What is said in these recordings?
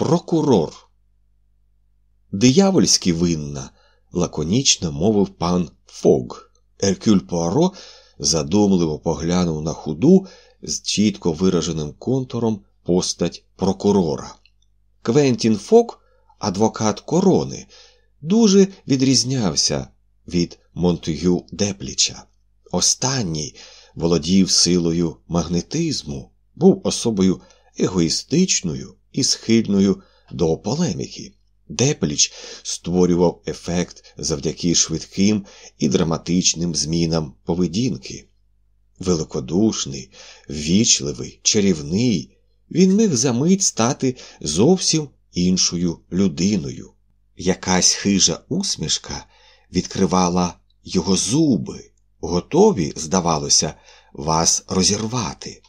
Прокурор. Диявольськи винна, лаконічно мовив пан Фог. Еркюль Пуаро задумливо поглянув на худу з чітко вираженим контуром постать прокурора. Квентін Фок, адвокат корони, дуже відрізнявся від Монтегю Депліча. Останній володів силою магнетизму, був особою егоїстичною і схильною до полеміки. Депліч створював ефект завдяки швидким і драматичним змінам поведінки. Великодушний, ввічливий, чарівний, він міг за мить стати зовсім іншою людиною. Якась хижа усмішка відкривала його зуби, готові, здавалося, вас розірвати.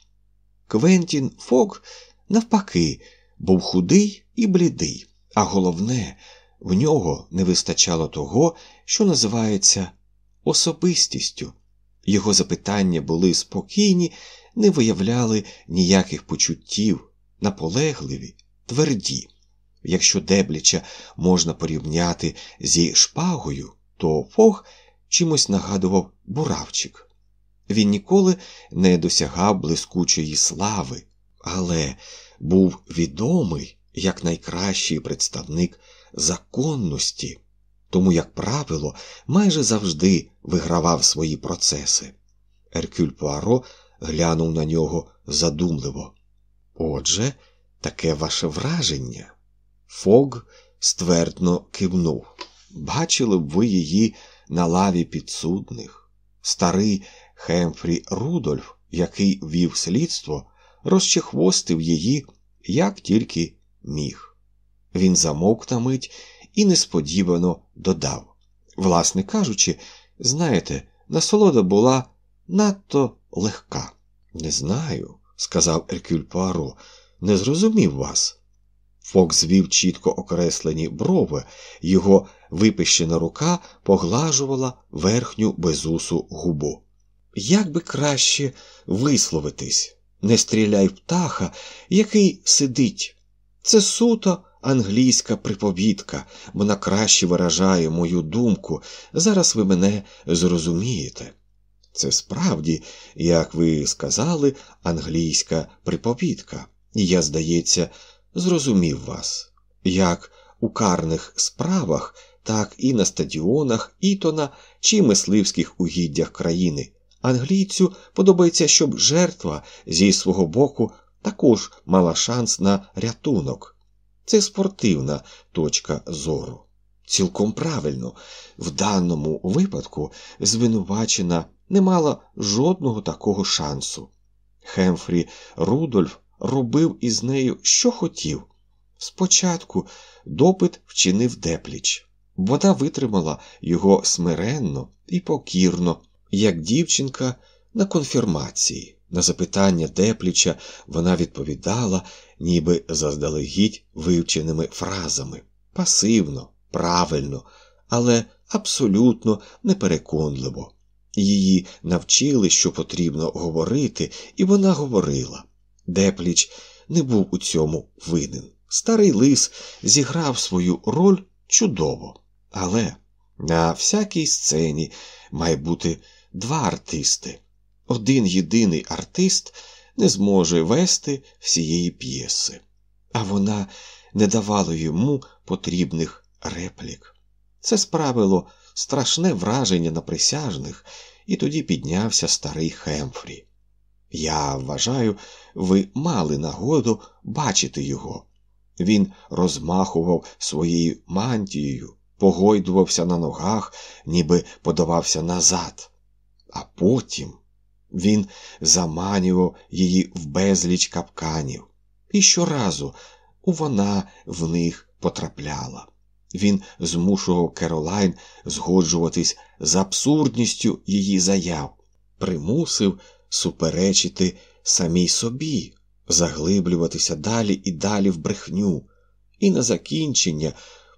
Квентін Фок, навпаки, був худий і блідий, а головне, в нього не вистачало того, що називається особистістю. Його запитання були спокійні, не виявляли ніяких почуттів, наполегливі, тверді. Якщо Дебліча можна порівняти зі шпагою, то Фог чимось нагадував буравчик. Він ніколи не досягав блискучої слави, але був відомий як найкращий представник законності, тому, як правило, майже завжди вигравав свої процеси. Еркюль Пуаро глянув на нього задумливо. Отже, таке ваше враження. Фог ствердно кивнув. Бачили б ви її на лаві підсудних. Старий Хемфрі Рудольф, який вів слідство, розчехвостив її, як тільки міг. Він замовк на мить і несподівано додав. Власне кажучи, знаєте, насолода була надто легка. Не знаю, сказав Еркюль Пуаро, не зрозумів вас. Фок звів чітко окреслені брови, його випищена рука поглажувала верхню безусу губу. Як би краще висловитись, не стріляй птаха, який сидить. Це суто англійська приповідка, вона краще виражає мою думку. Зараз ви мене зрозумієте. Це справді, як ви сказали, англійська приповідка, і я, здається, зрозумів вас. Як у карних справах, так і на стадіонах Ітона чи мисливських угіддях країни. Англійцю подобається, щоб жертва зі свого боку також мала шанс на рятунок. Це спортивна точка зору. Цілком правильно, в даному випадку звинувачена не мала жодного такого шансу. Хемфрі Рудольф робив із нею, що хотів. Спочатку допит вчинив депліч. Вона витримала його смиренно і покірно, як дівчинка на конфірмації. На запитання Депліча вона відповідала, ніби заздалегідь вивченими фразами пасивно, правильно, але абсолютно непереконливо. Її навчили, що потрібно говорити, і вона говорила. Депліч не був у цьому винен. Старий лис зіграв свою роль чудово, але на всякій сцені має бути два артисти. Один єдиний артист не зможе вести всієї п'єси, а вона не давала йому потрібних реплік. Це справило страшне враження на присяжних, і тоді піднявся старий Хемфрі. Я вважаю, ви мали нагоду бачити його. Він розмахував своєю мантією, погойдувався на ногах, ніби подавався назад. А потім він заманював її в безліч капканів, і щоразу вона в них потрапляла. Він змушував Керолайн згоджуватись з абсурдністю її заяв, примусив суперечити самій собі, заглиблюватися далі і далі в брехню, і на закінчення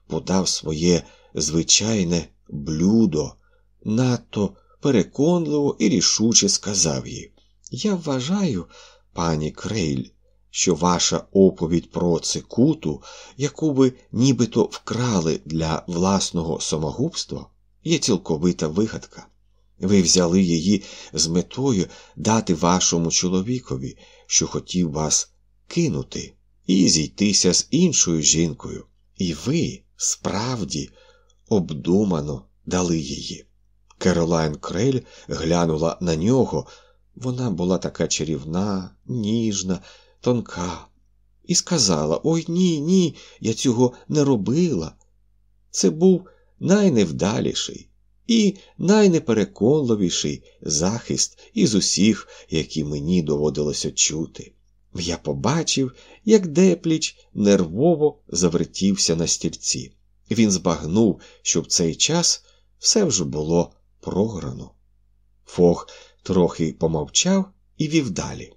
подав своє звичайне блюдо, надто переконливо і рішуче сказав їй: Я вважаю, пані Крейль, що ваша оповідь про цикуту, яку ви нібито вкрали для власного самогубства, є цілковита вигадка. Ви взяли її з метою дати вашому чоловікові, що хотів вас кинути, і зійтися з іншою жінкою. І ви справді обдумано дали її. Керолайн Крель глянула на нього. Вона була така чарівна, ніжна, тонка, і сказала: Ой ні, ні, я цього не робила. Це був найневдаліший і найнепереконливіший захист із усіх, які мені доводилося чути. Я побачив, як депліч нервово завертівся на стільці. Він збагнув, що в цей час все вже було програно. Фог трохи помовчав і вів далі.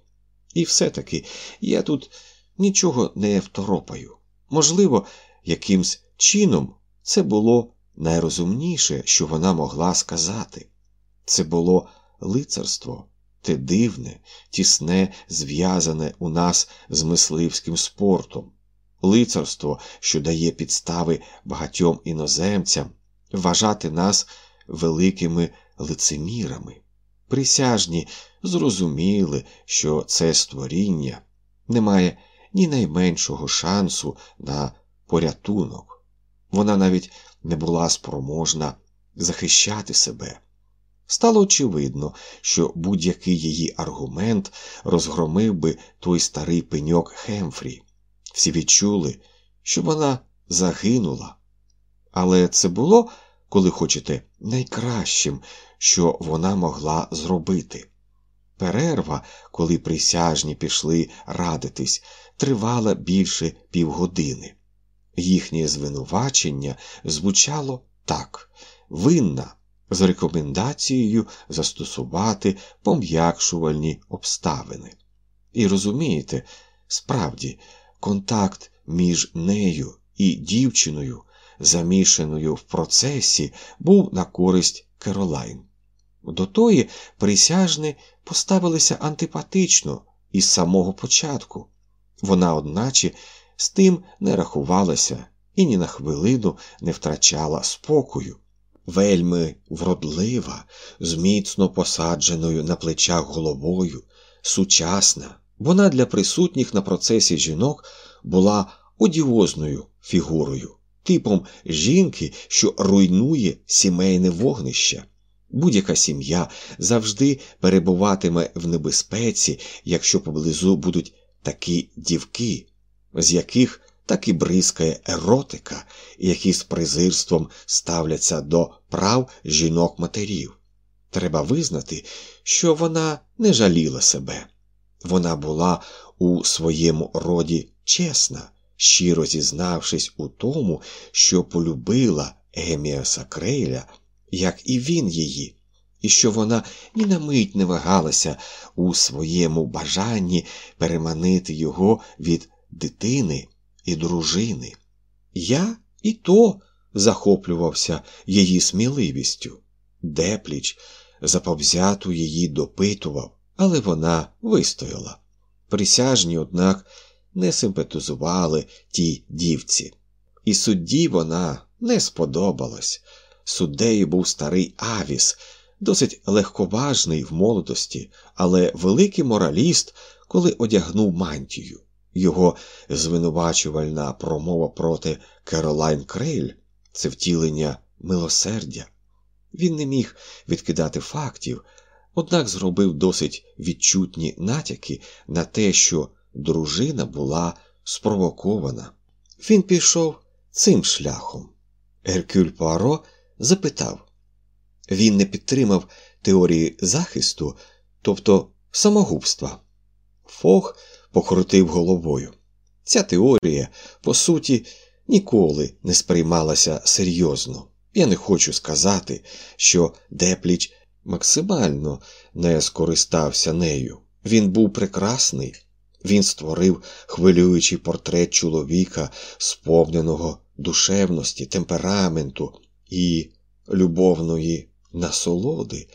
І все-таки я тут нічого не второпаю. Можливо, якимсь чином це було найрозумніше, що вона могла сказати. Це було лицарство, те дивне, тісне, зв'язане у нас з мисливським спортом, лицарство, що дає підстави багатьом іноземцям вважати нас великими лицемірами. Присяжні зрозуміли, що це створіння не має ні найменшого шансу на порятунок. Вона навіть не була спроможна захищати себе. Стало очевидно, що будь-який її аргумент розгромив би той старий пеньок Хемфрі. Всі відчули, що вона загинула. Але це було, коли хочете, найкращим, що вона могла зробити. Перерва, коли присяжні пішли радитись, тривала більше півгодини. Їхнє звинувачення звучало так винна з рекомендацією застосувати пом'якшувальні обставини. І розумієте, справді, контакт між нею і дівчиною, замішаною в процесі, був на користь Керолайн. До тої присяжни поставилися антипатично із самого початку. Вона, одначе, з тим не рахувалася і ні на хвилину не втрачала спокою. Вельми вродлива, з міцно посадженою на плечах головою, сучасна, вона для присутніх на процесі жінок була одіозною фігурою, типом жінки, що руйнує сімейне вогнище. Будь-яка сім'я завжди перебуватиме в небезпеці, якщо поблизу будуть такі дівки, з яких так і бризкає еротика, які з презирством ставляться до прав жінок-матерів. Треба визнати, що вона не жаліла себе. Вона була у своєму роді чесна, щиро зізнавшись у тому, що полюбила Еміаса Крейля, як і він її, і що вона ні на мить не вагалася у своєму бажанні переманити його від дитини і дружини. Я і то захоплювався її сміливістю. Депліч заповзяту її допитував, але вона вистояла. Присяжні, однак, не симпатизували тій дівці. І судді вона не сподобалась. Суддею був старий Авіс, досить легковажний в молодості, але великий мораліст, коли одягнув мантію. Його звинувачувальна промова проти Керолайн Крейль це втілення милосердя. Він не міг відкидати фактів, однак зробив досить відчутні натяки на те, що дружина була спровокована. Він пішов цим шляхом. Геркюль Пуаро запитав він не підтримав теорії захисту, тобто самогубства. Фог покрутив головою. Ця теорія, по суті, ніколи не сприймалася серйозно. Я не хочу сказати, що Депліч максимально не скористався нею. Він був прекрасний, він створив хвилюючий портрет чоловіка, сповненого душевності, темпераменту і любовної насолоди.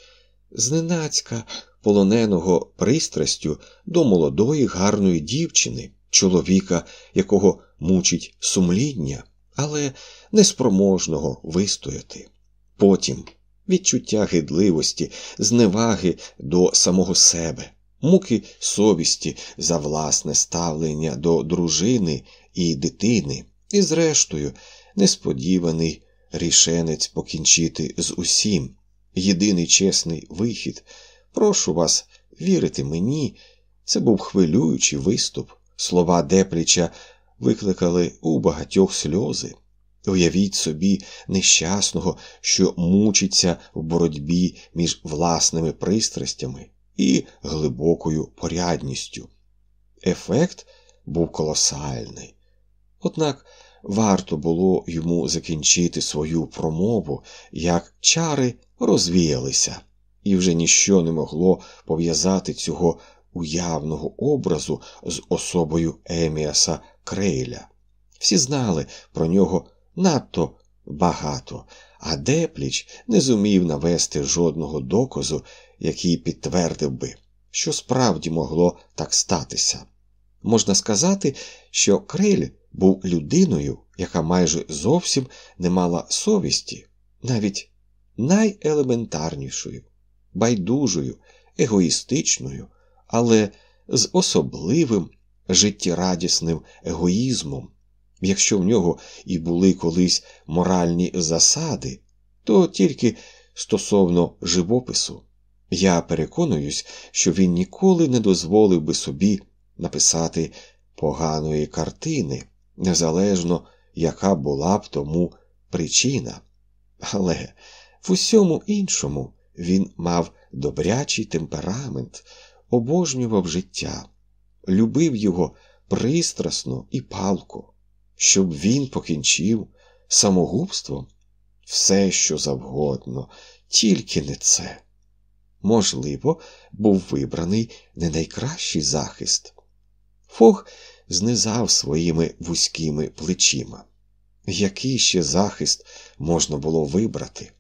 Зненацька полоненого пристрастю до молодої гарної дівчини, чоловіка, якого мучить сумління, але неспроможного вистояти. Потім відчуття гидливості, зневаги до самого себе, муки совісті за власне ставлення до дружини і дитини, і, зрештою, несподіваний рішенець покінчити з усім. Єдиний чесний вихід. Прошу вас вірити мені, це був хвилюючий виступ. Слова Депліча викликали у багатьох сльози. Уявіть собі нещасного, що мучиться в боротьбі між власними пристрастями і глибокою порядністю. Ефект був колосальний. Однак варто було йому закінчити свою промову, як чари розвіялися, і вже ніщо не могло пов'язати цього уявного образу з особою Еміаса Крейля. Всі знали про нього надто багато, а Депліч не зумів навести жодного доказу, який підтвердив би, що справді могло так статися. Можна сказати, що Крейль був людиною, яка майже зовсім не мала совісті, навіть найелементарнішою, байдужою, егоїстичною, але з особливим життєрадісним егоїзмом. Якщо в нього і були колись моральні засади, то тільки стосовно живопису. Я переконуюсь, що він ніколи не дозволив би собі написати поганої картини, незалежно, яка була б тому причина. Але в усьому іншому він мав добрячий темперамент, обожнював життя, любив його пристрасно і палко щоб він покінчив самогубством все, що завгодно, тільки не це. Можливо, був вибраний не найкращий захист. Фог знизав своїми вузькими плечима. Який ще захист можна було вибрати?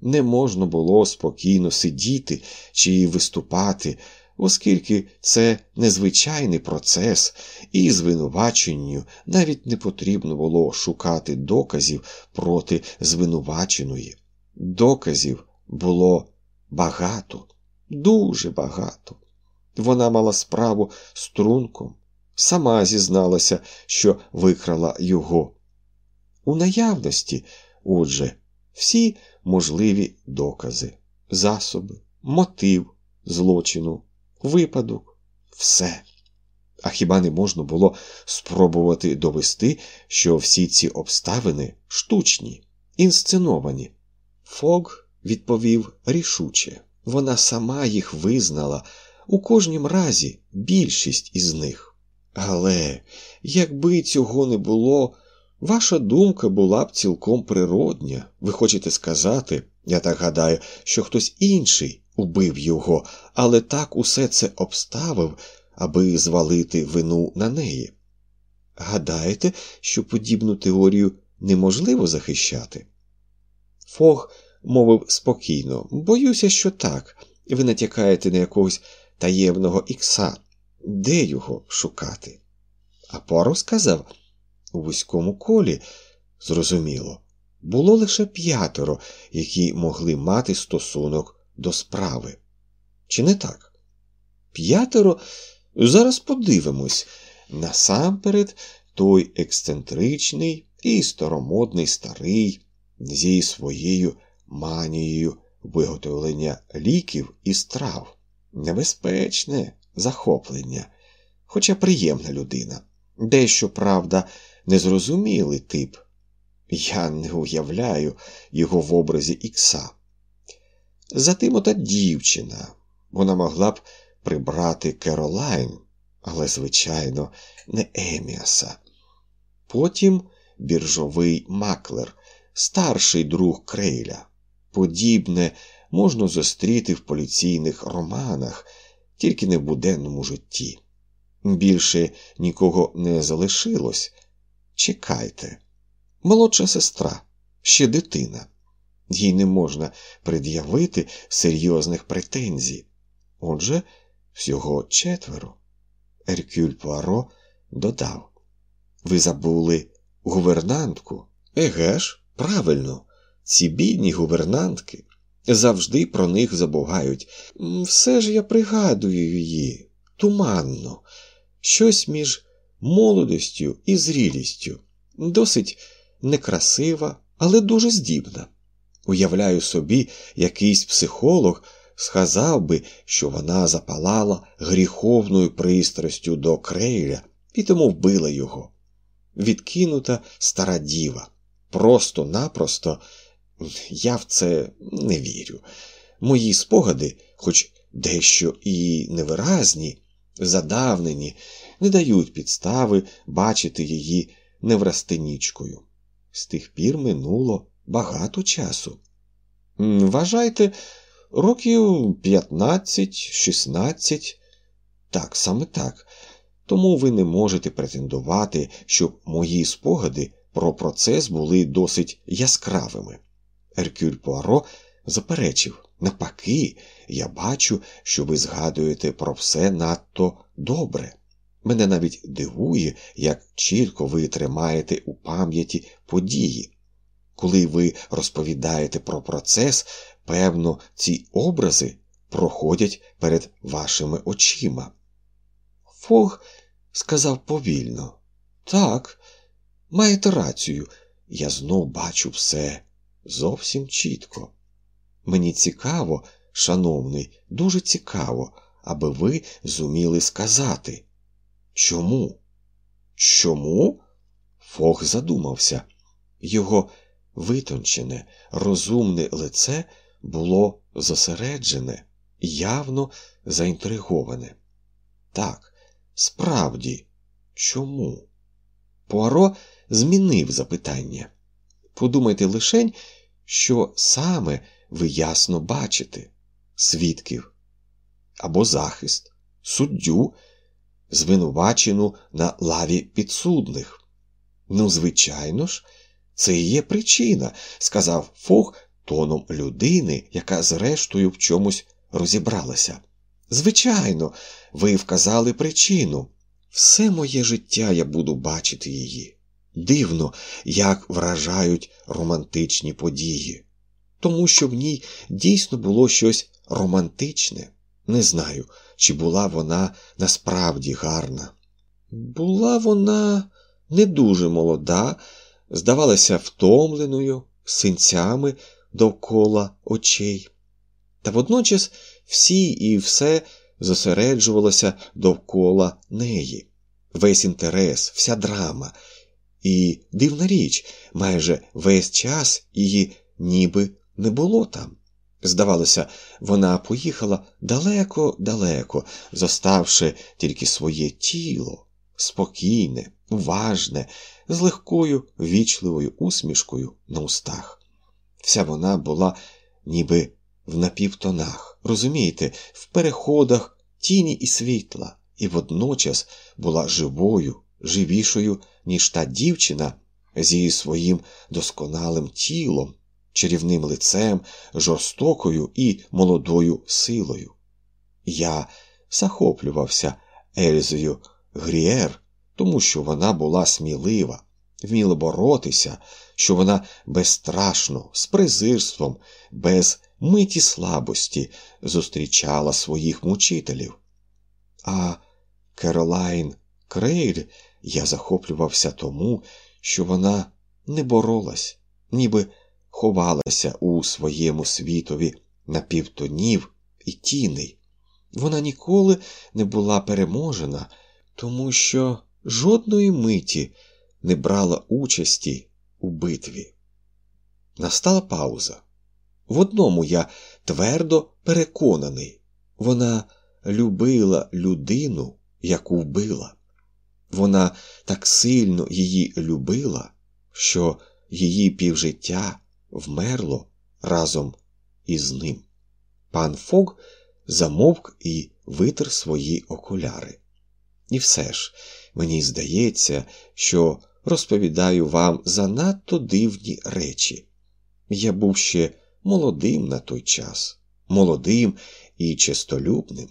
Не можна було спокійно сидіти чи виступати оскільки це незвичайний процес, і звинуваченню навіть не потрібно було шукати доказів проти звинуваченої. Доказів було багато, дуже багато. Вона мала справу з трунком, сама зізналася, що викрала його. У наявності, отже, всі можливі докази, засоби, мотив злочину, випадок, все. А хіба не можна було спробувати довести, що всі ці обставини штучні, інсценовані? Фог відповів рішуче вона сама їх визнала у кожнім разі більшість із них. Але якби цього не було, ваша думка була б цілком природня. Ви хочете сказати, я так гадаю, що хтось інший убив його, але так усе це обставив, аби звалити вину на неї. Гадаєте, що подібну теорію неможливо захищати? Фог мовив спокійно, боюся, що так. Ви натякаєте на якогось таємного ікса. Де його шукати? А Поро сказав у вузькому колі, зрозуміло, було лише п'ятеро, які могли мати стосунок до справи. Чи не так? П'ятеро зараз подивимось. Насамперед, той ексцентричний і старомодний старий зі своєю манією виготовлення ліків і страв, небезпечне захоплення, хоча приємна людина, дещо, правда, незрозумілий тип. Я не уявляю його в образі ікса. Затим ота дівчина. Вона могла б прибрати Керолайн, але, звичайно, не Еміаса. Потім біржовий маклер, старший друг Крейля. Подібне можна зустріти в поліційних романах, тільки не в буденному житті. Більше нікого не залишилось. Чекайте, молодша сестра, ще дитина їй не можна пред'явити серйозних претензій. Отже, всього четверо. Еркюль Пуаро додав. Ви забули гувернантку? Еге ж, правильно, ці бідні гувернантки завжди про них забугають. Все ж я пригадую її туманно, щось між молодостю і зрілістю, досить некрасива, але дуже здібна. Уявляю собі, якийсь психолог сказав би, що вона запалала гріховною пристрастю до крейля і тому вбила його. Відкинута стара діва. Просто-напросто я в це не вірю. Мої спогади, хоч дещо і невиразні, задавнені, не дають підстави бачити її неврастенічкою. З тих пір минуло багато часу. Вважайте, років 15-16, так, саме так. Тому ви не можете претендувати, щоб мої спогади про процес були досить яскравими. Еркюль Пуаро заперечив навпаки, я бачу, що ви згадуєте про все надто добре. Мене навіть дивує, як чітко ви тримаєте у пам'яті події. Коли ви розповідаєте про процес, певно, ці образи проходять перед вашими очима. Фог сказав повільно. Так, маєте рацію, я знов бачу все зовсім чітко. Мені цікаво, шановний, дуже цікаво, аби ви зуміли сказати. Чому? Чому? Фог задумався. Його витончене, розумне лице було зосереджене, явно заінтриговане. Так, справді, чому? Пуаро змінив запитання. Подумайте лишень, що саме ви ясно бачите свідків або захист, суддю, звинувачену на лаві підсудних. Ну, звичайно ж, це і є причина, сказав Фог тоном людини, яка зрештою в чомусь розібралася. Звичайно, ви вказали причину. Все моє життя я буду бачити її. Дивно, як вражають романтичні події, тому що в ній дійсно було щось романтичне. Не знаю, чи була вона насправді гарна. Була вона не дуже молода, здавалася втомленою, синцями довкола очей. Та водночас всі і все зосереджувалося довкола неї, весь інтерес, вся драма. І дивна річ, майже весь час її ніби не було там. Здавалося, вона поїхала далеко-далеко, зоставши тільки своє тіло, спокійне, уважне, з легкою вічливою усмішкою на устах. Вся вона була ніби в напівтонах, розумієте, в переходах тіні і світла, і водночас була живою, живішою, ніж та дівчина зі своїм досконалим тілом, чарівним лицем, жорстокою і молодою силою. Я захоплювався Ельзою Грієр, тому що вона була смілива, вміла боротися, що вона безстрашно, з презирством, без миті слабості зустрічала своїх мучителів. А Керолайн Крейр я захоплювався тому, що вона не боролась, ніби ховалася у своєму світові напівтонів і тіней. Вона ніколи не була переможена, тому що жодної миті не брала участі у битві. Настала пауза. В одному я твердо переконаний, вона любила людину, яку вбила. Вона так сильно її любила, що її півжиття вмерло разом із ним. Пан Фог замовк і витер свої окуляри. І все ж, мені здається, що розповідаю вам занадто дивні речі. Я був ще молодим на той час, молодим і честолюбним.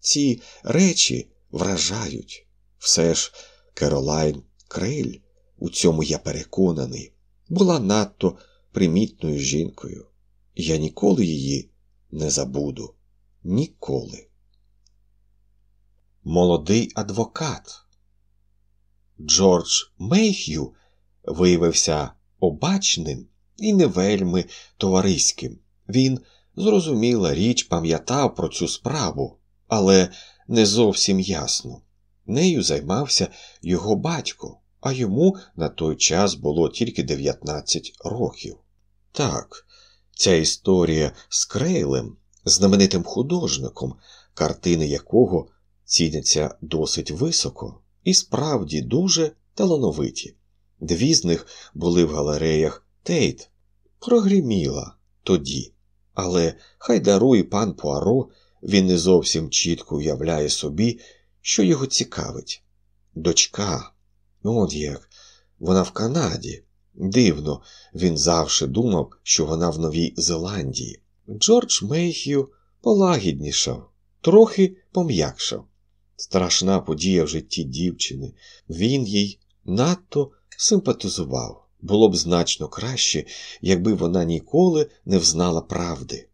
Ці речі вражають. Все ж Керолайн Крейль, у цьому я переконаний, була надто примітною жінкою. Я ніколи її не забуду. Ніколи. Молодий адвокат. Джордж Мейх'ю виявився обачним і не вельми товариським. Він, зрозуміла річ, пам'ятав про цю справу, але не зовсім ясно. Нею займався його батько, а йому на той час було тільки 19 років. Так, ця історія з Крейлем, знаменитим художником, картини якого ціняться досить високо, і справді дуже талановиті. Дві з них були в галереях Тейт, прогриміла тоді, але хай дарує пан Пуаро, він не зовсім чітко уявляє собі, що його цікавить. Дочка, от як, вона в Канаді. Дивно, він завжди думав, що вона в Новій Зеландії. Джордж Мейх'ю полагіднішав, трохи пом'якшав. Страшна подія в житті дівчини. Він їй надто симпатизував. Було б значно краще, якби вона ніколи не взнала правди.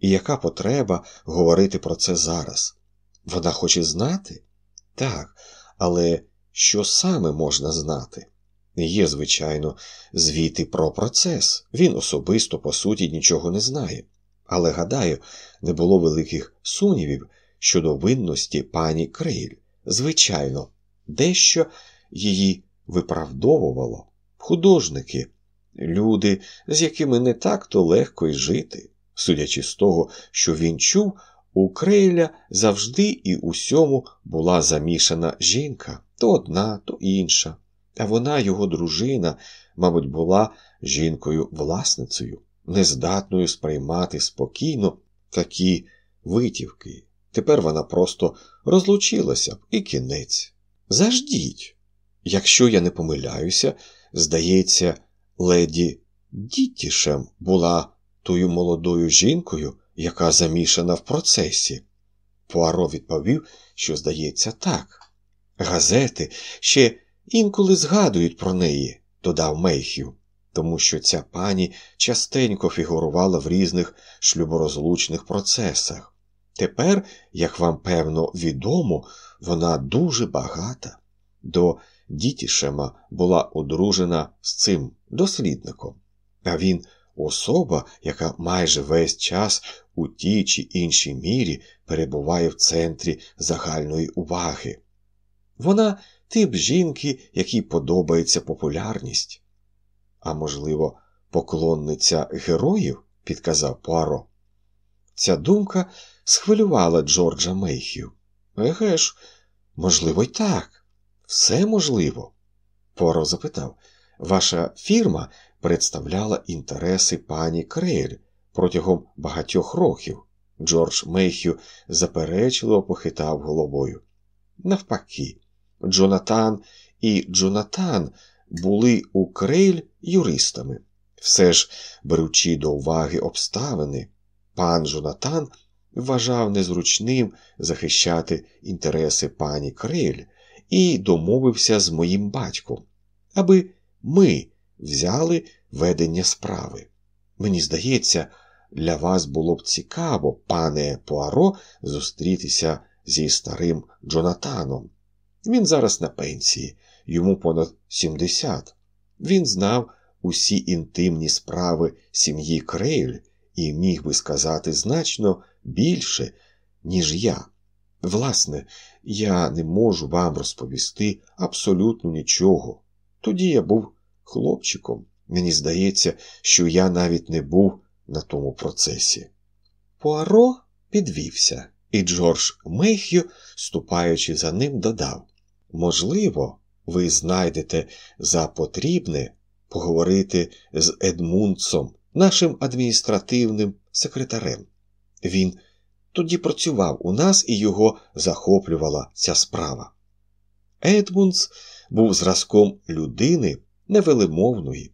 І яка потреба говорити про це зараз? Вона хоче знати? Так, але що саме можна знати? Є, звичайно, звіти про процес. Він особисто, по суті, нічого не знає. Але, гадаю, не було великих сумнівів щодо винності пані Крейль. Звичайно, дещо її виправдовувало. Художники, люди, з якими не так-то легко й жити. Судячи з того, що він чув, у Крейля завжди і усьому була замішана жінка то одна, то інша. А вона, його дружина, мабуть, була жінкою-власницею, нездатною сприймати спокійно такі витівки. Тепер вона просто розлучилася б і кінець. Заждіть. Якщо я не помиляюся, здається, леді Діттішем була тою молодою жінкою, яка замішана в процесі. Пуаро відповів, що, здається, так. Газети ще інколи згадують про неї, додав Мейхю, тому що ця пані частенько фігурувала в різних шлюборозлучних процесах. Тепер, як вам певно відомо, вона дуже багата. До Дітішема була одружена з цим дослідником, а він особа, яка майже весь час у тій чи іншій мірі перебуває в центрі загальної уваги. Вона тип жінки, якій подобається популярність. А можливо, поклонниця героїв, підказав Пуаро. Ця думка схвилювала Джорджа Мейхю. Еге ж, можливо, й так. Все можливо. Пуаро запитав. Ваша фірма представляла інтереси пані Крейль протягом багатьох років. Джордж Мейхю заперечливо похитав головою. Навпаки, Джонатан і Джонатан були у Крейль юристами. Все ж, беручи до уваги обставини, пан Джонатан вважав незручним захищати інтереси пані Крейль і домовився з моїм батьком, аби ми взяли ведення справи. Мені здається, для вас було б цікаво, пане Пуаро, зустрітися зі старим Джонатаном. Він зараз на пенсії, йому понад 70. Він знав усі інтимні справи сім'ї Крейль і міг би сказати значно більше, ніж я. Власне, я не можу вам розповісти абсолютно нічого. Тоді я був хлопчиком. Мені здається, що я навіть не був на тому процесі. Пуаро підвівся, і Джордж Мейх'ю, ступаючи за ним, додав Можливо, ви знайдете за потрібне поговорити з Едмунцом, нашим адміністративним секретарем. Він тоді працював у нас і його захоплювала ця справа. Едмунс був зразком людини невелимовної,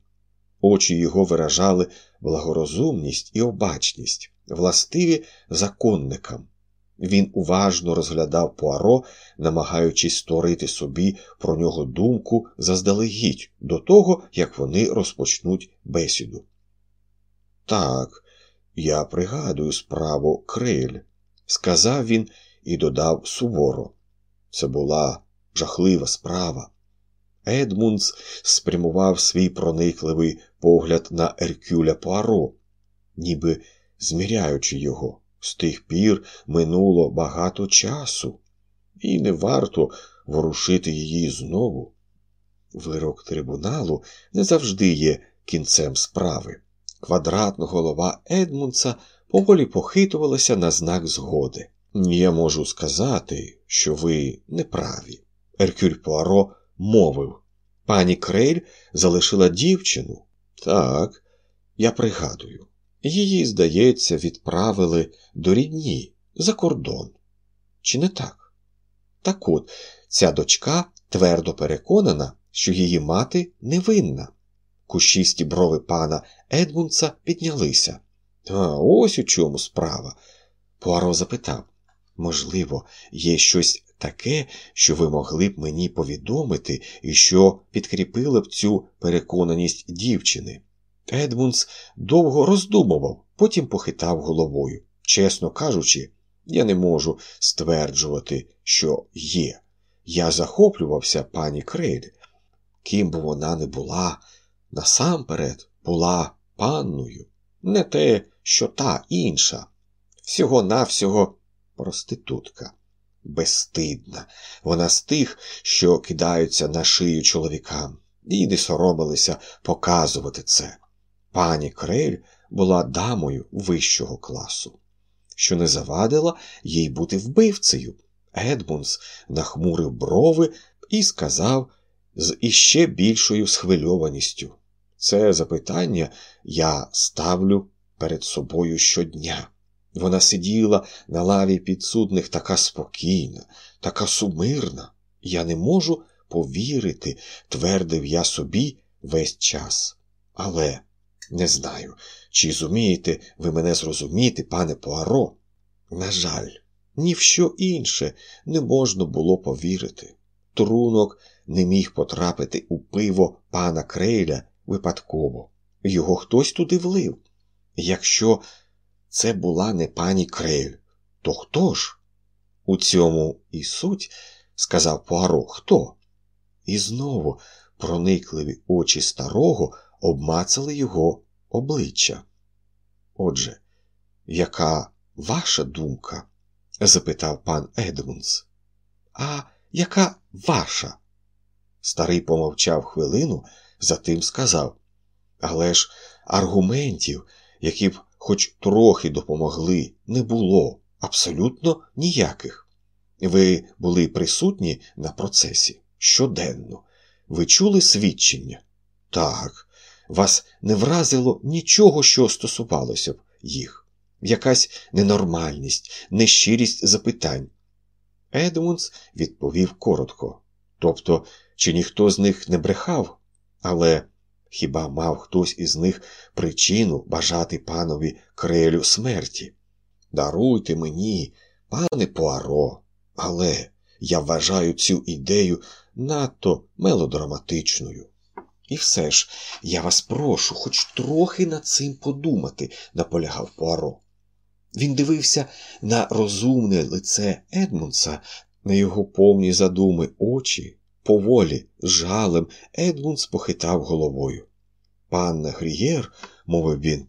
очі його виражали благорозумність і обачність. властиві законникам. Він уважно розглядав Пуаро, намагаючись створити собі про нього думку заздалегідь до того, як вони розпочнуть бесіду. Так, я пригадую справу Криль, сказав він і додав суворо. Це була жахлива справа. Едмундс спрямував свій проникливий погляд на Еркюля Пуаро, ніби зміряючи його. З тих пір минуло багато часу, і не варто ворушити її знову. Вирок трибуналу не завжди є кінцем справи. Квадратна голова Едмунса поволі похитувалася на знак згоди. Я можу сказати, що ви неправі. Еркюль Пуаро мовив. Пані Крейль залишила дівчину. Так, я пригадую. Її, здається, відправили до рідні за кордон. Чи не так? Так от, ця дочка твердо переконана, що її мати невинна. Кущисті брови пана Едмунса піднялися. А ось у чому справа. Пуаро запитав можливо, є щось таке, що ви могли б мені повідомити і що підкріпило б цю переконаність дівчини. Едмунс довго роздумував, потім похитав головою. Чесно кажучи, я не можу стверджувати, що є. Я захоплювався пані Крейд. Ким би вона не була, насамперед була панною, не те, що та інша. Всього навсього проститутка. Безстидна. Вона з тих, що кидаються на шию чоловікам, і не соромилися показувати це. Пані Крель була дамою вищого класу, що не завадила їй бути вбивцею. Едмунс нахмурив брови і сказав з іще більшою схвильованістю: Це запитання я ставлю перед собою щодня. Вона сиділа на лаві підсудних така спокійна, така сумирна. Я не можу повірити, твердив я собі весь час. Але не знаю, чи зумієте ви мене зрозуміти, пане Пуаро. На жаль, ні в що інше не можна було повірити. Трунок не міг потрапити у пиво пана Крейля випадково. Його хтось туди влив. Якщо це була не пані Крейль, то хто ж? У цьому і суть, сказав Пуаро, хто? І знову проникливі очі старого обмацали його обличчя. Отже, яка ваша думка? запитав пан Едмунс. А яка ваша? Старий помовчав хвилину, затим сказав. Але ж аргументів, які б хоч трохи допомогли, не було абсолютно ніяких. Ви були присутні на процесі щоденно. Ви чули свідчення? Так, вас не вразило нічого, що стосувалося б їх, якась ненормальність, нещирість запитань. Едмунс відповів коротко. Тобто, чи ніхто з них не брехав, але Хіба мав хтось із них причину бажати панові крелю смерті? Даруйте мені, пане Пуаро, але я вважаю цю ідею надто мелодраматичною. І все ж я вас прошу хоч трохи над цим подумати, наполягав Пуаро. Він дивився на розумне лице Едмунса, на його повні задуми очі, Поволі, жалем, Едмунд спохитав головою. Панна Грієр, мовив він,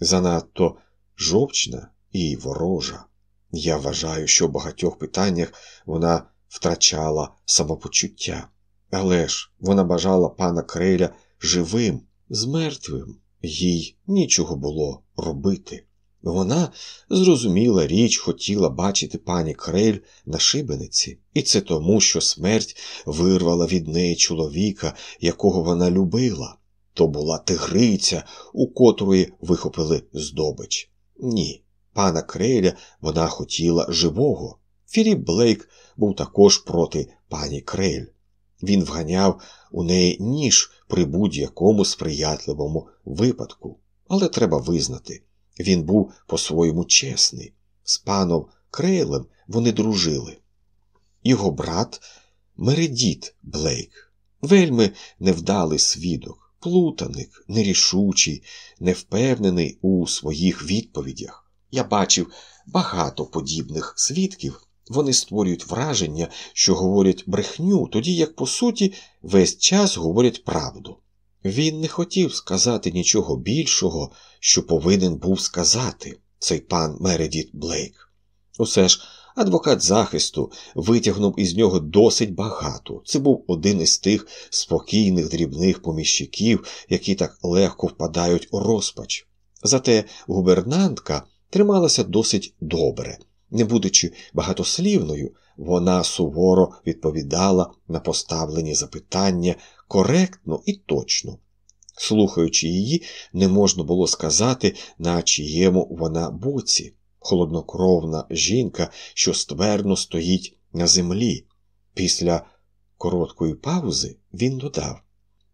занадто жовчна і ворожа. Я вважаю, що в багатьох питаннях вона втрачала самопочуття. Але ж вона бажала пана Креля живим, з мертвим, їй нічого було робити. Вона, зрозуміла річ, хотіла бачити пані Крель на шибениці, і це тому, що смерть вирвала від неї чоловіка, якого вона любила. То була тигриця, у котрої вихопили здобич. Ні, пана Креля вона хотіла живого. Філіп Блейк був також проти пані Крель. Він вганяв у неї ніж при будь-якому сприятливому випадку. Але треба визнати. Він був по-своєму чесний. З паном Крейлем вони дружили. Його брат Мередіт Блейк, вельми невдалий свідок, плутаник, нерішучий, невпевнений у своїх відповідях. Я бачив багато подібних свідків. Вони створюють враження, що говорять брехню, тоді як, по суті, весь час говорять правду. Він не хотів сказати нічого більшого, що повинен був сказати цей пан Мередіт Блейк. Усе ж адвокат захисту витягнув із нього досить багато. Це був один із тих спокійних дрібних поміщиків, які так легко впадають у розпач. Зате губернантка трималася досить добре. Не будучи багатослівною, вона суворо відповідала на поставлені запитання коректно і точно. Слухаючи її, не можна було сказати, на чиєму вона боці, холоднокровна жінка, що ствердно стоїть на землі. Після короткої паузи він додав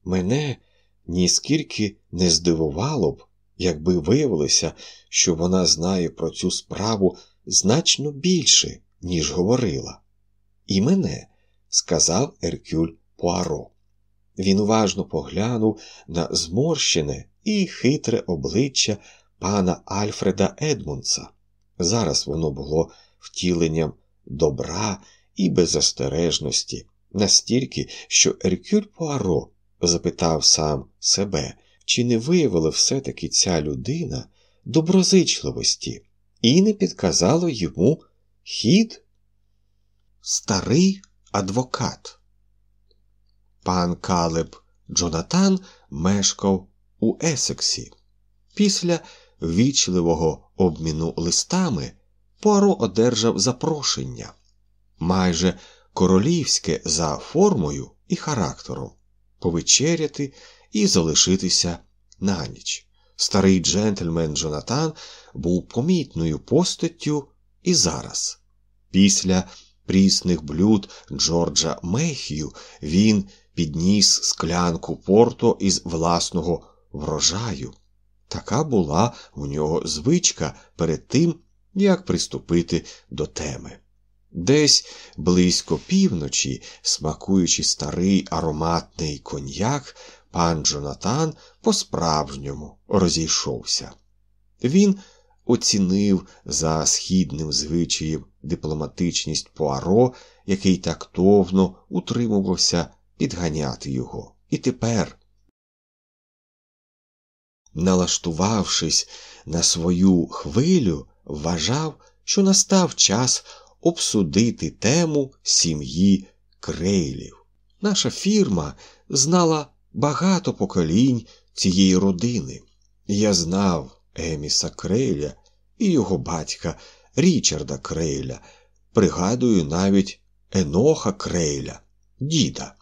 Мене ніскільки не здивувало б, якби виявилося, що вона знає про цю справу значно більше, ніж говорила. І мене, сказав Еркюль Пуаро. Він уважно поглянув на зморщене і хитре обличчя пана Альфреда Едмунса. Зараз воно було втіленням добра і беззастережності, настільки, що Еркюль Пуаро запитав сам себе, чи не виявила все-таки ця людина доброзичливості і не підказало йому хід старий адвокат. Пан Калеб Джонатан мешкав у Есексі. Після вічливого обміну листами Пуаро одержав запрошення майже королівське за формою і характером повечеряти і залишитися на ніч. Старий джентльмен Джонатан був помітною постаттю і зараз. Після прісних блюд Джорджа Мейхью він підніс склянку порто із власного врожаю. Така була в нього звичка перед тим, як приступити до теми. Десь близько півночі, смакуючи старий ароматний коньяк, пан Джонатан по-справжньому розійшовся. Він оцінив за східним звичаєм дипломатичність Пуаро, який тактовно утримувався підганяти його. І тепер, налаштувавшись на свою хвилю, вважав, що настав час обсудити тему сім'ї Крейлів. Наша фірма знала багато поколінь цієї родини. Я знав Еміса Крейля і його батька Річарда Крейля, пригадую навіть Еноха Крейля, діда.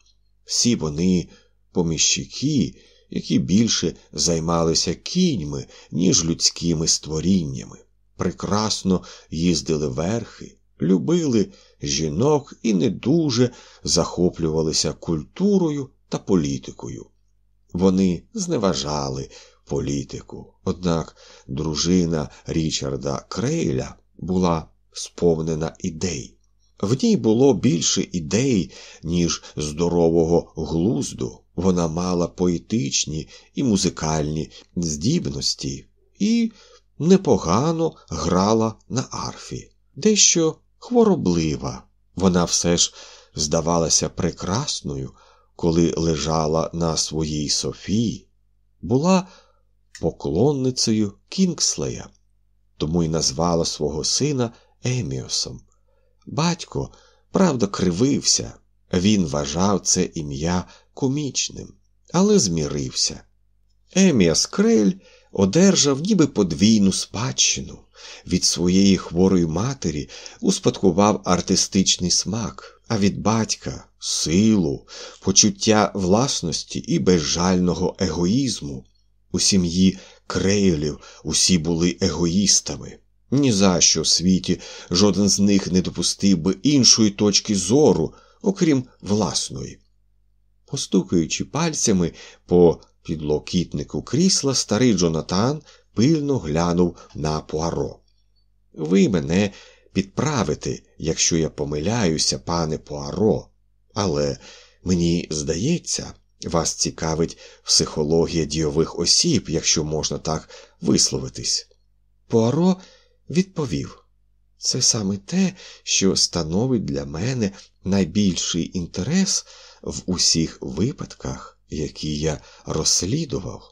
Всі вони поміщики, які більше займалися кіньми, ніж людськими створіннями, прекрасно їздили верхи, любили жінок і не дуже захоплювалися культурою та політикою. Вони зневажали політику, однак дружина Річарда Крейля була сповнена ідей. В ній було більше ідей, ніж здорового глузду. Вона мала поетичні і музикальні здібності і непогано грала на арфі, дещо хвороблива. Вона все ж здавалася прекрасною, коли лежала на своїй Софії, була поклонницею Кінгслея, тому й назвала свого сина Еміосом. Батько, правда, кривився, він вважав це ім'я комічним, але змірився. Еміас Крель одержав ніби подвійну спадщину. Від своєї хворої матері успадкував артистичний смак, а від батька силу, почуття власності і безжального егоїзму. У сім'ї Крейлів усі були егоїстами. Ні за що в світі жоден з них не допустив би іншої точки зору, окрім власної. Постукаючи пальцями по підлокітнику крісла, старий Джонатан пильно глянув на Пуаро. Ви мене підправите, якщо я помиляюся, пане Пуаро, але мені здається, вас цікавить психологія дійових осіб, якщо можна так висловитись. Пуаро відповів це саме те, що становить для мене найбільший інтерес в усіх випадках, які я розслідував.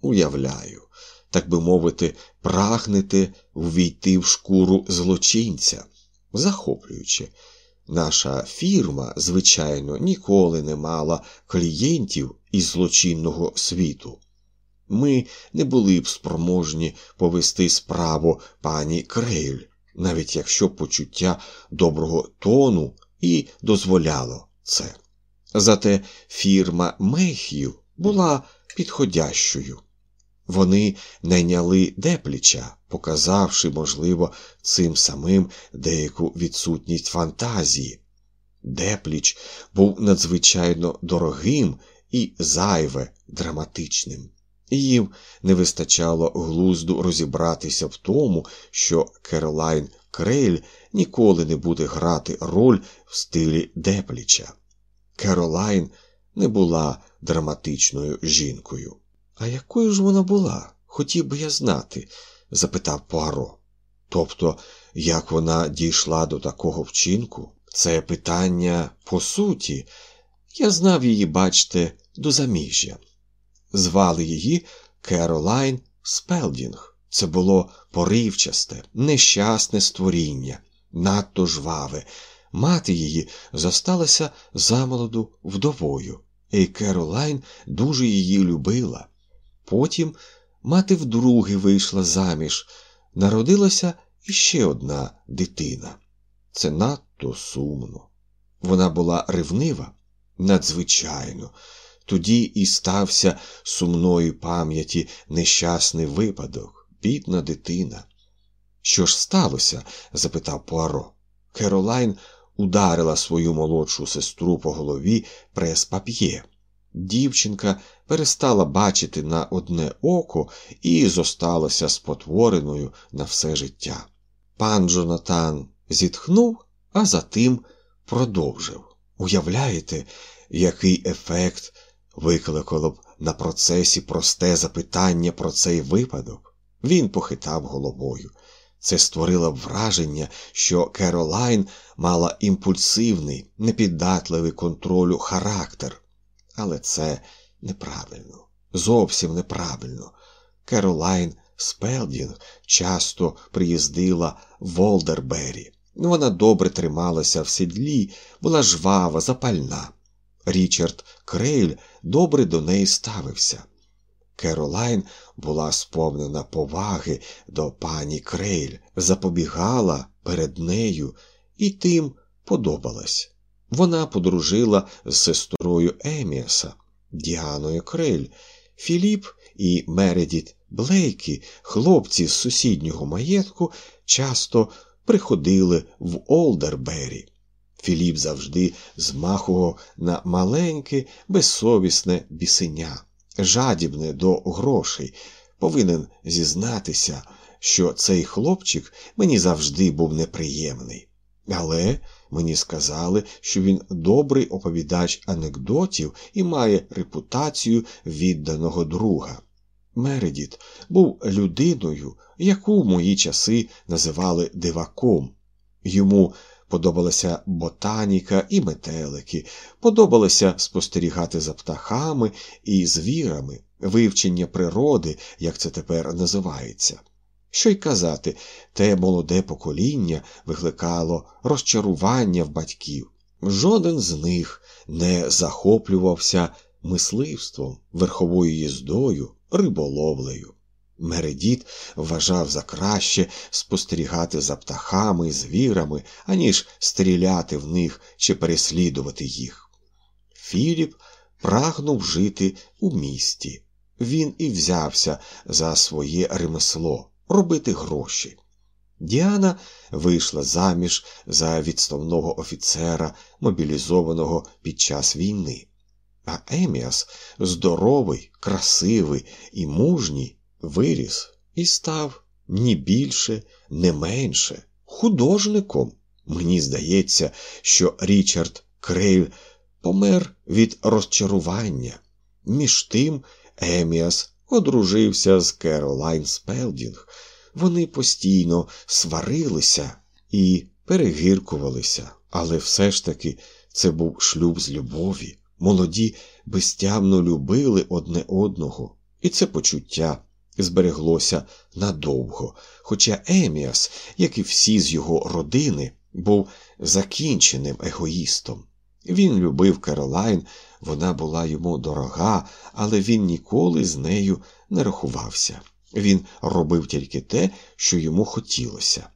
Уявляю, так би мовити, прагнете ввійти в шкуру злочинця, захоплюючи. Наша фірма, звичайно, ніколи не мала клієнтів із злочинного світу. Ми не були б спроможні повести справу пані Крейль, навіть якщо почуття доброго тону і дозволяло це. Зате фірма Мехів була підходящою. Вони найняли депліча, показавши, можливо, цим самим деяку відсутність фантазії. Депліч був надзвичайно дорогим і зайве драматичним. Їм не вистачало глузду розібратися в тому, що Керолайн Крейль ніколи не буде грати роль в стилі Депліча. Керолайн не була драматичною жінкою. А якою ж вона була? Хотів би я знати? запитав Пуаро. Тобто, як вона дійшла до такого вчинку? Це питання по суті. Я знав її, бачте, до заміжжя. Звали її Керолайн Спелдінг. Це було поривчасте, нещасне створіння, надто жваве. Мати її зосталася замолоду вдовою, і Керолайн дуже її любила. Потім мати вдруге вийшла заміж, народилася іще одна дитина. Це надто сумно. Вона була ревнива, надзвичайно. Тоді і стався сумної пам'яті нещасний випадок, бідна дитина. Що ж сталося? запитав Пуаро. Керолайн ударила свою молодшу сестру по голові прес-пап'є. Дівчинка перестала бачити на одне око і зосталася спотвореною на все життя. Пан Джонатан зітхнув, а затим продовжив. Уявляєте, який ефект викликало б на процесі просте запитання про цей випадок? Він похитав головою. Це створило б враження, що Керолайн мала імпульсивний, непіддатливий контролю характер. Але це неправильно, зовсім неправильно. Керолайн Спелдінг часто приїздила в Волдербері. Вона добре трималася в сідлі, була жвава, запальна. Річард Крейль добре до неї ставився. Керолайн була сповнена поваги до пані Крейль, запобігала перед нею і тим подобалась. Вона подружила з сестрою Еміаса, Діаною Крейль, Філіп і Мередіт Блейкі, хлопці з сусіднього маєтку, часто приходили в Олдербері. Філіп завжди змахував на маленьке, безсовісне бісеня, жадібне до грошей. Повинен зізнатися, що цей хлопчик мені завжди був неприємний. Але мені сказали, що він добрий оповідач анекдотів і має репутацію відданого друга. Мередіт був людиною, яку в мої часи називали диваком. Йому подобалася ботаніка і метелики, подобалося спостерігати за птахами і звірами, вивчення природи, як це тепер називається. Що й казати, те молоде покоління викликало розчарування в батьків. Жоден з них не захоплювався мисливством, верховою їздою, риболовлею. Мередіт вважав за краще спостерігати за птахами звірами, аніж стріляти в них чи переслідувати їх. Філіп прагнув жити у місті. Він і взявся за своє ремесло робити гроші. Діана вийшла заміж за відставного офіцера, мобілізованого під час війни. А Еміас, здоровий, красивий і мужній, виріс і став ні більше, не менше художником. Мені здається, що Річард Крейль помер від розчарування. Між тим Еміас одружився з Керолайн Спелдінг. Вони постійно сварилися і перегіркувалися, але все ж таки це був шлюб з любові. Молоді безтямно любили одне одного, і це почуття збереглося надовго. Хоча Еміас, як і всі з його родини, був закінченим егоїстом. Він любив Керолайн, вона була йому дорога, але він ніколи з нею не рахувався. Він робив тільки те, що йому хотілося.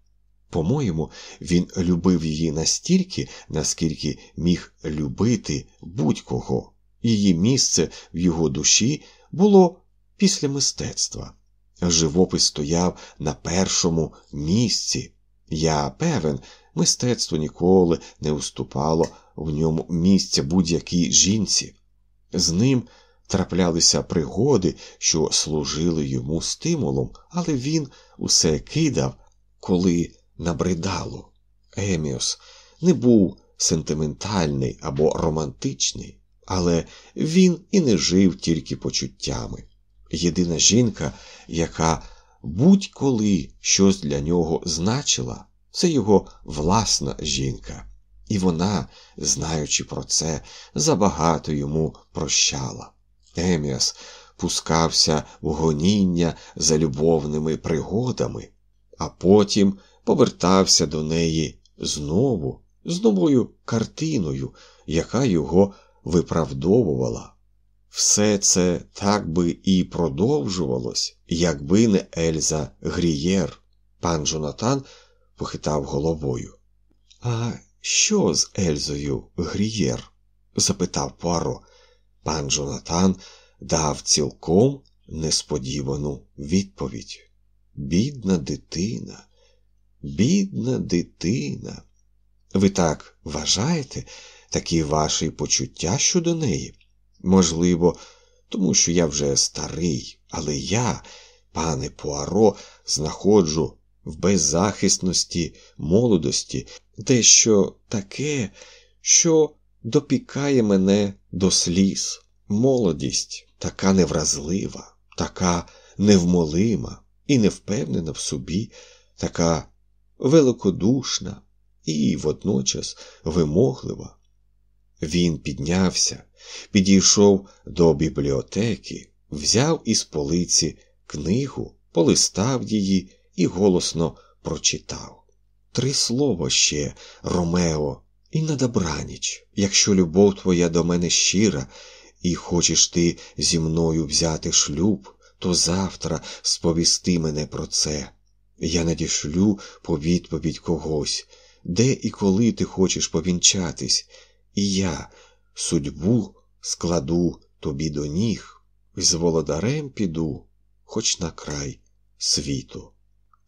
По-моєму, він любив її настільки, наскільки міг любити будь-кого. Її місце в його душі було після мистецтва. Живопис стояв на першому місці. Я певен, мистецтво ніколи не уступало в ньому місця будь-якій жінці. З ним траплялися пригоди, що служили йому стимулом, але він усе кидав, коли набридало. Еміос не був сентиментальний або романтичний, але він і не жив тільки почуттями. Єдина жінка, яка будь-коли щось для нього значила, це його власна жінка, і вона, знаючи про це, забагато йому прощала. Еміас пускався в гоніння за любовними пригодами, а потім повертався до неї знову з новою картиною, яка його виправдовувала. Все це так би і продовжувалось, якби не Ельза Грієр. Пан Джонатан похитав головою. А що з Ельзою Грієр? запитав Пуаро. Пан Джонатан дав цілком несподівану відповідь. Бідна дитина, бідна дитина. Ви так вважаєте, такі ваші почуття щодо неї? Можливо, тому що я вже старий, але я, пане Пуаро, знаходжу в беззахисності молодості дещо таке, що допікає мене до сліз. Молодість така невразлива, така невмолима і невпевнена в собі, така великодушна і водночас вимоглива. Він піднявся, підійшов до бібліотеки, взяв із полиці книгу, полистав її і голосно прочитав. Три слова ще, Ромео, і на добраніч, якщо любов твоя до мене щира, і хочеш ти зі мною взяти шлюб, то завтра сповісти мене про це. Я надішлю по відповідь когось, де і коли ти хочеш повінчатись, і я судьбу складу тобі до ніг, з володарем піду, хоч на край світу.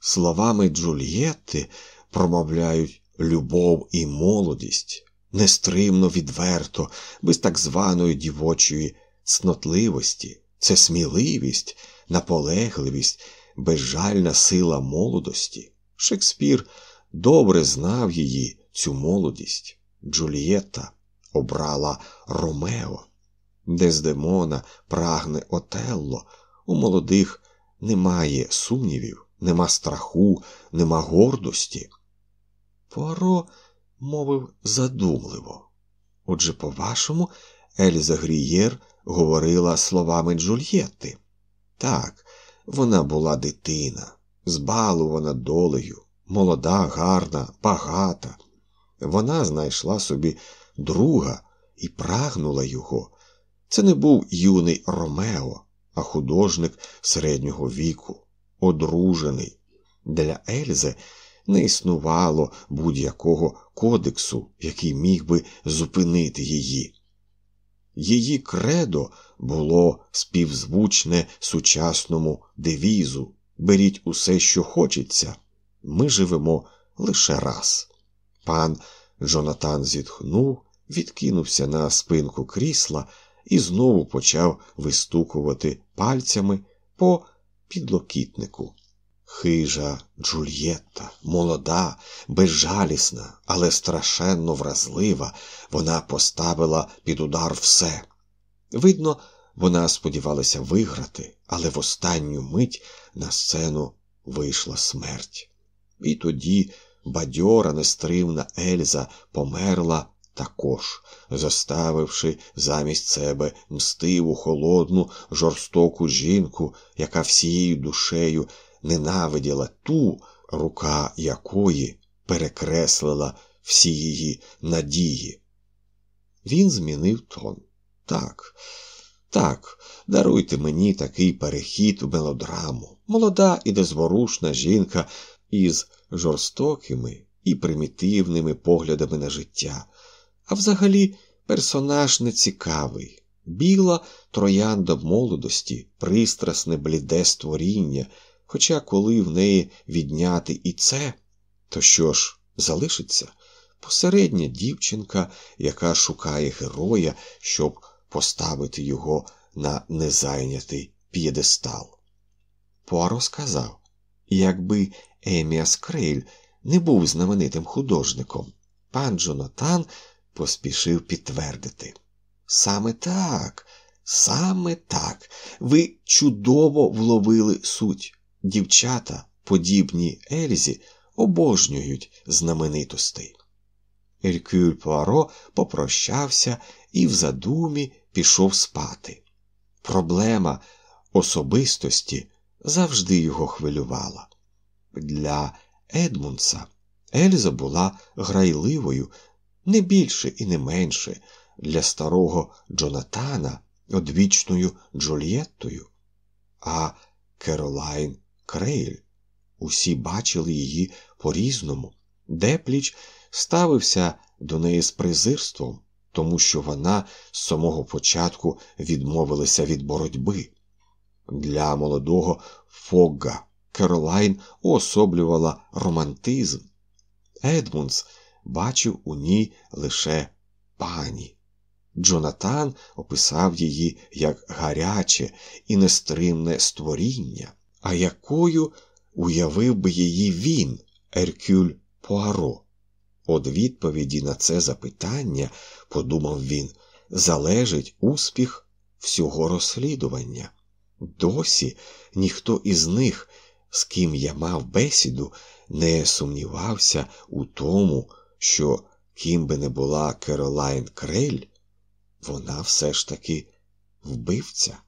Словами Джульєтти промовляють любов і молодість, нестримно відверто, без так званої дівочої цнотливості, це сміливість, наполегливість, безжальна сила молодості. Шекспір добре знав її, цю молодість. Джульєтта обрала Ромео, Дездемона прагне Отелло. У молодих немає сумнівів, нема страху, нема гордості. Пуаро мовив задумливо. Отже, по-вашому, Ельза Грієр говорила словами Джульєтти. Так, вона була дитина, збалувана долею, молода, гарна, багата. Вона знайшла собі друга і прагнула його. Це не був юний Ромео, а художник середнього віку, одружений. Для Ельзи не існувало будь-якого кодексу, який міг би зупинити її. Її кредо було співзвучне сучасному девізу беріть усе, що хочеться. Ми живемо лише раз. Пан Джонатан зітхнув, відкинувся на спинку крісла і знову почав вистукувати пальцями по підлокітнику. Хижа Джульєтта, молода, безжалісна, але страшенно вразлива, вона поставила під удар все. Видно, вона сподівалася виграти, але в останню мить на сцену вийшла смерть. І тоді бадьора, нестримна Ельза померла також, заставивши замість себе мстиву, холодну, жорстоку жінку, яка всією душею ненавиділа ту, рука якої перекреслила всі її надії. Він змінив тон. Так, так, даруйте мені такий перехід в мелодраму. Молода і незворушна жінка із жорстокими і примітивними поглядами на життя. А взагалі, персонаж нецікавий. Біла троянда молодості, пристрасне бліде створіння, хоча коли в неї відняти і це, то що ж, залишиться посередня дівчинка, яка шукає героя, щоб поставити його на незайнятий п'єдестал. Пуаро сказав, якби Еміас Крейль не був знаменитим художником, пан Джонатан поспішив підтвердити. Саме так, саме так, ви чудово вловили суть. Дівчата, подібні Ельзі, обожнюють знаменитостей. Еркюль Пуаро попрощався і в задумі пішов спати. Проблема особистості завжди його хвилювала. Для Едмунса Ельза була грайливою не більше і не менше, для старого Джонатана одвічною Джульєттою, а Керолайн Крейль. Усі бачили її по різному, Депліч ставився до неї з презирством, тому що вона з самого початку відмовилася від боротьби. Для молодого Фогга Керолайн уособлювала романтизм. Едмунс бачив у ній лише пані. Джонатан описав її як гаряче і нестримне створіння, а якою уявив би її він, Еркюль Пуаро. Од відповіді на це запитання, подумав він, залежить успіх всього розслідування. Досі ніхто із них, з ким я мав бесіду, не сумнівався у тому, що ким би не була Керолайн Крель, вона все ж таки вбивця.